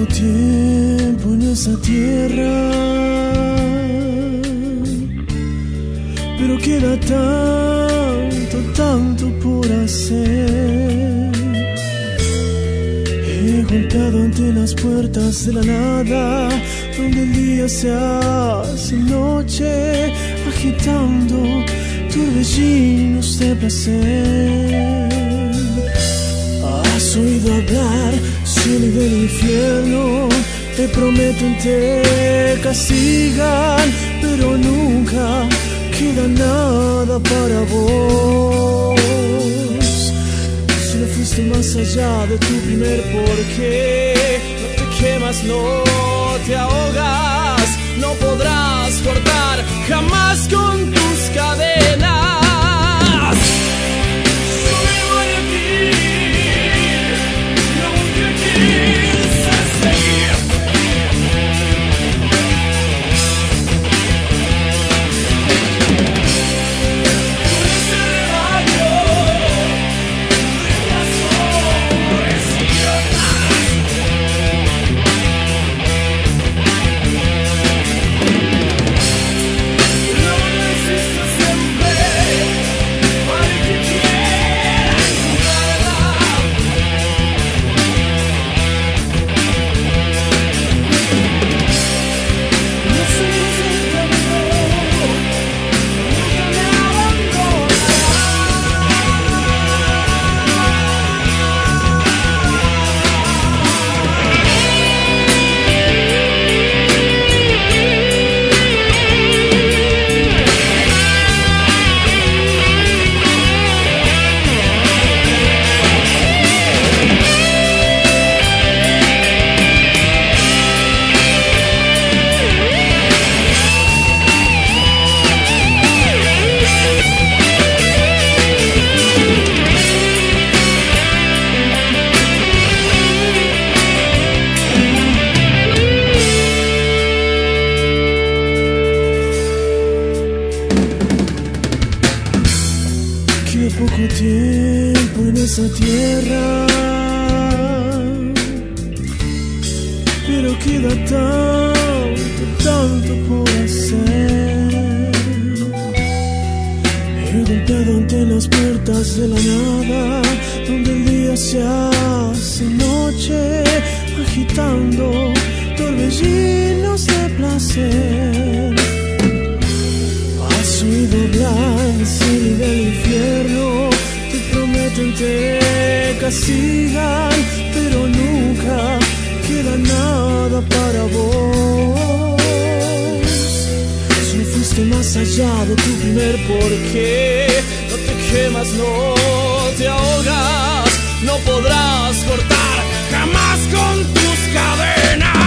tiempo en esa tierra, pero queda tanto, tanto por hacer. He golpeado ante las puertas de la nada, donde el día se hace noche, agitando torbellinos de placer. Has oído hablar, cielo y del infierno, te prometen te castigan, pero nunca queda nada para vos. Si no fuiste más allá de tu primer porqué, no te quemas, no te ahogas, no podrás cortar jamás con tus cadenas. Poco tiempo en esa tierra, pero queda tanto, tanto por hacer. He golpeado ante las puertas de la nada, donde el día se hace noche, agitando torbellinos de placer. Cielo y del infierno, te prometen te castigan, pero nunca queda nada para vos. Si no fuiste más allá de tu primer porqué, no te quemas, no te ahogas, no podrás cortar jamás con tus cadenas.